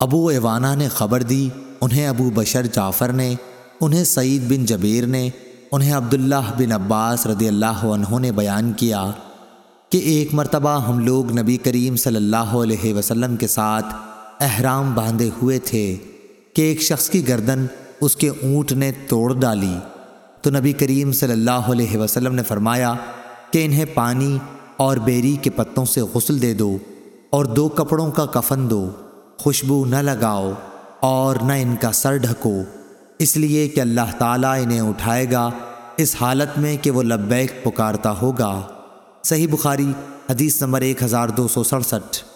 ابو ایوانہ نے خبر دی، انہیں ابو بشر جعفر نے، انہیں سعید بن جبیر نے، انہیں عبداللہ بن عباس رضی اللہ عنہ نے بیان کیا کہ ایک مرتبہ ہم لوگ نبی کریم صلی اللہ علیہ وسلم کے ساتھ احرام باندھے ہوئے تھے کہ ایک شخص کی گردن اس کے اونٹ نے توڑ ڈالی۔ تو نبی کریم صلی اللہ علیہ وسلم نے فرمایا کہ انہیں پانی اور بیری کے پتوں سے غسل دے دو اور دو کپڑوں کا کفن دو۔ خوشبو نہ لگاؤ اور نہ ان کا سر ڈھکو۔ اس لیے کہ اللہ تعالیٰ انہیں اٹھائے گا۔ اس حالت میں کہ وہ لبیک پکارتا ہوگا۔ صحیح بخاری، حدیث نمبر ایک ہزار دو سو سڑسٹھ۔